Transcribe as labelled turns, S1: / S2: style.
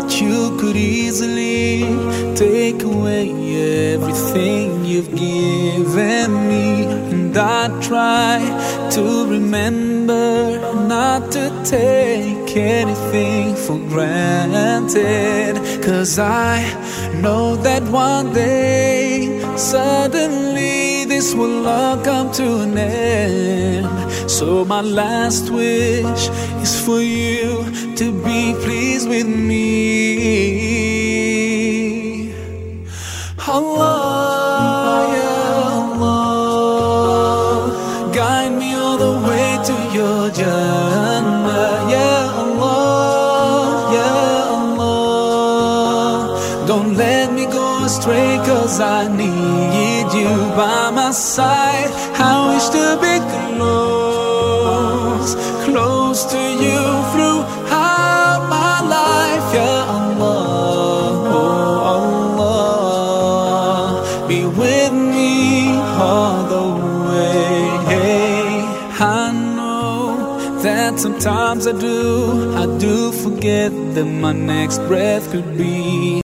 S1: that you could easily take away everything you've given me. And I try to remember not to take anything for granted. Cause I know that one day, suddenly, this will all come to an end. So, my last wish is for you to Ya Allah, guide me all the way to your Jannah, ya Allah, ya Allah. Don't let me go astray, cause I need you by my side. I wish to be close, close to you Be with me all the way. I know that sometimes I do, I do forget that my next breath could be